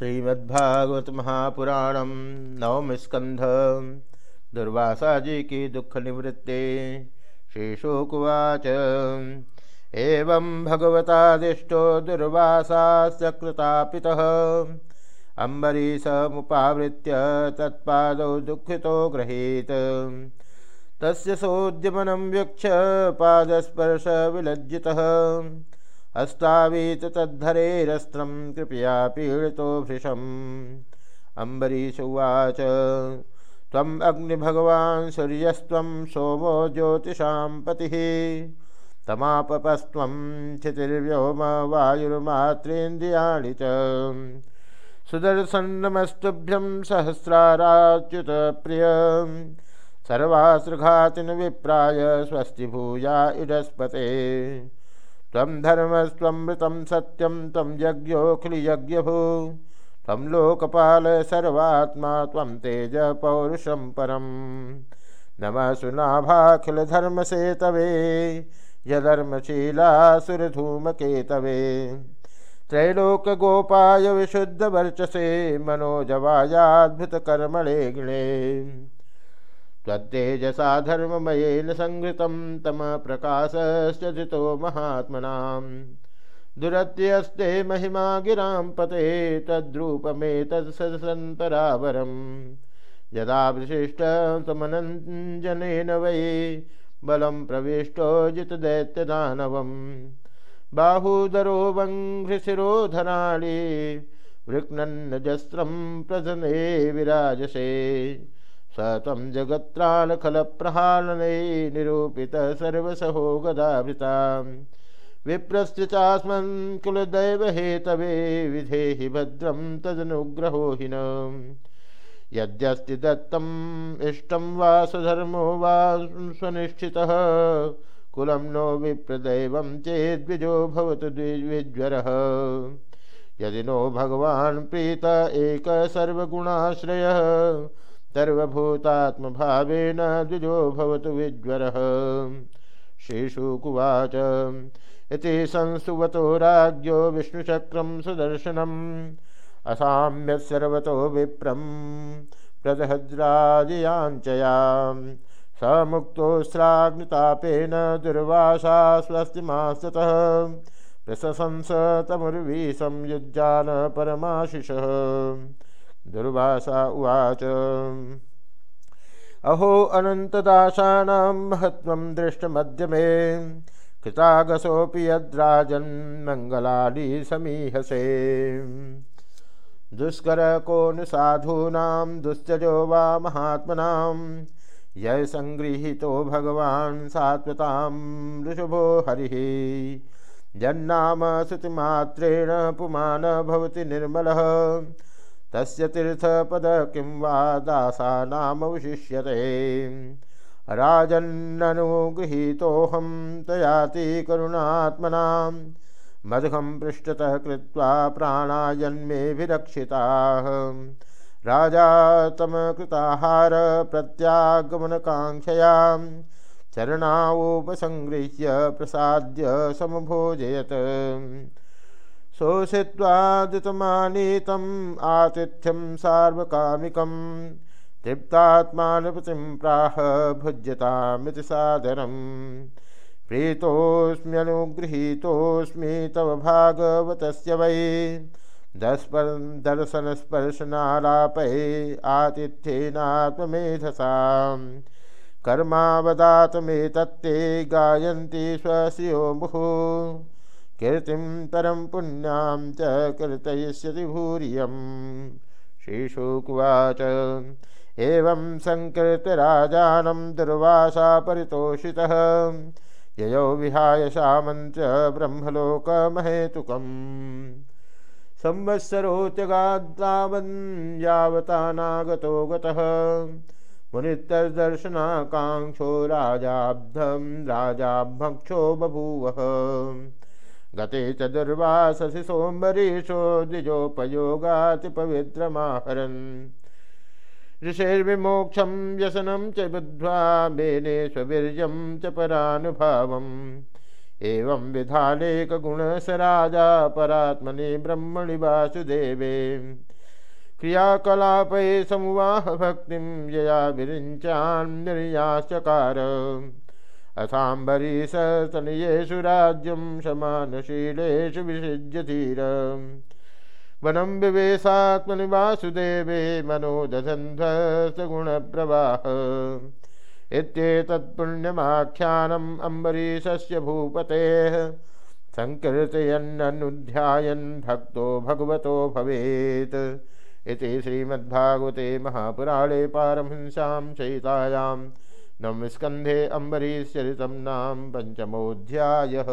श्रीमद्भागवत महापुराण नवम स्कंध दुर्वासा जी की दुख निवृत्ति, श्रीशुकुवाच। एवं भगवतादिष्टो दुर्वासास्य कृतापितः, अम्बरीशमुपावृत्य तत्पादौ दुःखितो गृहीत। तस्य सोद्यमनं वीक्ष पादस्पर्श हस्तावीत तद्धरेरस्त्रं कृपया पीडितो भृशम्। अम्बरीष उवाच, त्वम् अग्निभगवान् सोमो ज्योतिषां पतिः। तमापपस्त्वं क्षितिर्व्योम वायुर्मात्रेन्द्रियाणि च। सुदर्शन्नमस्तुभ्यं सहस्राराच्युतप्रिय सर्वासृघातिन विप्राय स्वस्ति भूया इडस्पते। तम धर्मस्वमृतं सत्यम तम यज्ञोऽखिलयज्ञभू तम लोकपाल सर्वात्मा तम तेज पौरुषम परम। नम सुनाभाखिलधर्मसेतवे यधर्मशीला सुरधूमकेतवे त्रैलोकगोपाय विशुद्धवर्चसे मनोजवायाद्भुतकर्मणे गिणे त्वत्तेजसा धर्ममयेन संहृतं तमप्रकाशश्चजितो महात्मनां दुरत्यस्ते महिमा गिरां पते तद्रूपमेतत्सदसन्तरावरं यदा विशिष्टतमनञ्जनेन वै बलं प्रविष्टो जितदैत्यदानवं बाहूदरो वङ्घ्रिशिरोधराणि वृक्नन्नजस्रं प्रधने विराजसे। स तं जगत्रालखलप्रहालने निरूपितः सर्वसहो गदाभृता विप्रस्य चास्मन् कुलदैवहेतवे विधेहि भद्रं तदनुग्रहो हिन यद्यस्ति दत्तम् इष्टं वा वा स्वनिष्ठितः कुलं नो विप्रदैवं चेद्विजो भवतु द्विज्वरः। यदि नो भगवान् प्रीत एक सर्वगुणाश्रयः सर्वभूतात्मभावेन द्विजो भवतु विज्वरः। श्रीशुकुवाच इति संस्तुवतो राज्ञो विष्णुचक्रं सुदर्शनम्। असाम्यत् सर्वतो विप्रं प्रदहद्राजयाञ्चयाम् स मुक्तोऽस्राग्नितापेन दुर्वासा स्वस्तिमास्ततः प्रशंस तमुर्वीशं युज्जान परमाशिषः। दुर्वासा उवाच। अहो अनन्तदासानां महत्त्वं दृष्टमद्य मे कृतागसोऽपि यद्राजन्मङ्गलानि समीहसे। दुष्कर को न साधूनां, दुश्चजो वा महात्मनां, यः सङ्गृहीतो भगवान् सात्वतां ऋषभो हरिः। जन्नाम श्रुतिमात्रेण पुमान भवति निर्मलः। तस्य तीर्थपद किं वा दासानामवशिष्यते। राजन्ननुगृहीतोऽहं तयाति करुणात्मनां। मधुखं पृष्ठतः कृत्वा प्राणायन्मेभिरक्षिताः। राजा तमकृताहार प्रत्यागमनकाङ्क्षयां चरणावोपसङ्गृह्य प्रसाद्य समभोजयत्। शोषित्वादितमानीतम् आतिथ्यं सार्वकामिकं तृप्तात्मानपतिं प्राह भुज्यतामिति सादरम्। प्रीतोऽस्म्यनुगृहीतोऽस्मि तव भागवतस्य वै। दस्पर दर्शनस्पर्शनालापै आतिथ्येनात्ममेधसां कर्मावदातमेतत्ते गायन्ति स्वश्रियो मुहुः कीर्तिं परं पुण्यां च कीर्तयिष्यति भूरियं। श्रीशुकुवाच। एवं सङ्कीर्तराजानं दुर्वासा परितोषितः। ययो विहाय सामञ्च ब्रह्मलोकमहेतुकम्। संवत्सरोत्यगाद्तावन् यावता नागतो गतः। मुनितर्दर्शनाकाङ्क्षो राजाब्धं राजाभक्षो बभूवः गते च दुर्वाससि सोमरीशो द्विजोपयोगातिपवित्रमाहरन् ऋषेर्विमोक्षं व्यसनं च बुद्ध्वा मेने स्ववीर्यं च परानुभावम्। एवं विधानेकगुणस राजा परात्मनि ब्रह्मणि वासुदेवे। क्रियाकलापे समुवाह भक्तिं यया विरिञ्चान् निर्याचकार अथाम्बरीशतनयेषु राज्यं समानशीलेषु विसृज्य धीर वनं विवेशात्मनि वासुदेवे मनोदधन्ध्वसगुणप्रवाह इत्येतत्पुण्यमाख्यानम् अम्बरीशस्य भूपतेः। सङ्कीर्तयन्ननुध्यायन् भक्तो भगवतो भवेत्। इति श्रीमद्भागवते महापुराणे पारमहंस्यां चयितायां नवस्कन्धे अम्बरीश्चरितं नाम पञ्चमोऽध्यायः।